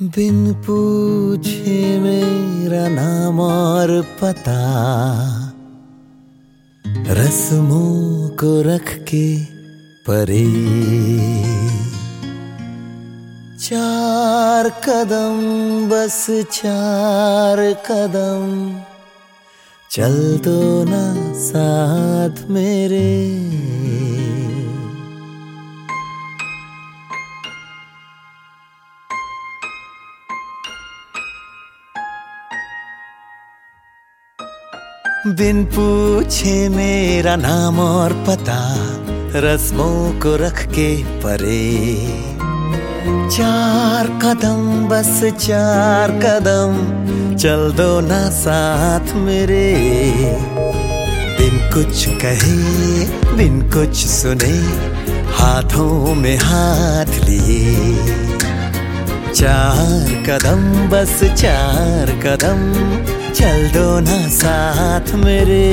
बिन पूछे मेरा नाम और पता रस्मों को रख के परे चार कदम बस चार कदम चल दो ना साथ मेरे। बिन पूछे मेरा नाम और पता, रस्मों को रख के परे। चार कदम बस, चार कदम चल दो ना साथ मेरे। बिन कुछ कहे बिन कुछ सुने, हाथों में हाथ लिए। चार कदम, बस चार कदम, चल दो ना साथ मेरे।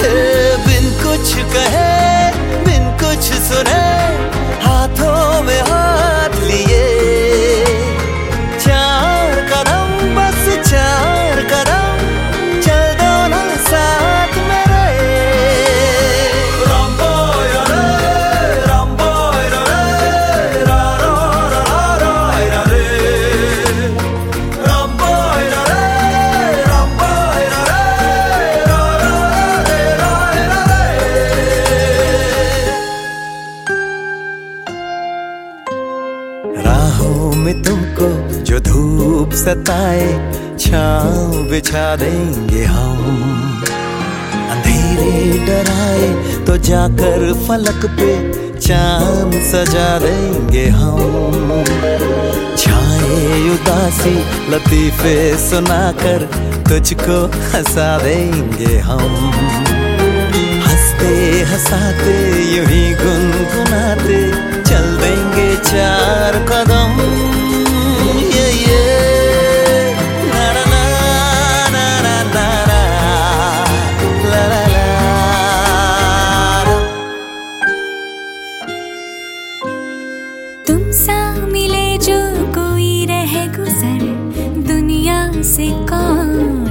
हे बिन कुछ कहे बिन कुछ सुने चार कदम चल दो ना साथ मेरे। राहों में तुमको जो धूप सताए छाँव बिछा देंगे हम। अंधेरे डराए तो जाकर फलक पे चाँद सजा देंगे हम। छाए उदासी लतीफे सुनाकर तुझको हंसा देंगे हम। हँसते हंसाते यूँ ही गुनगुनाते से काम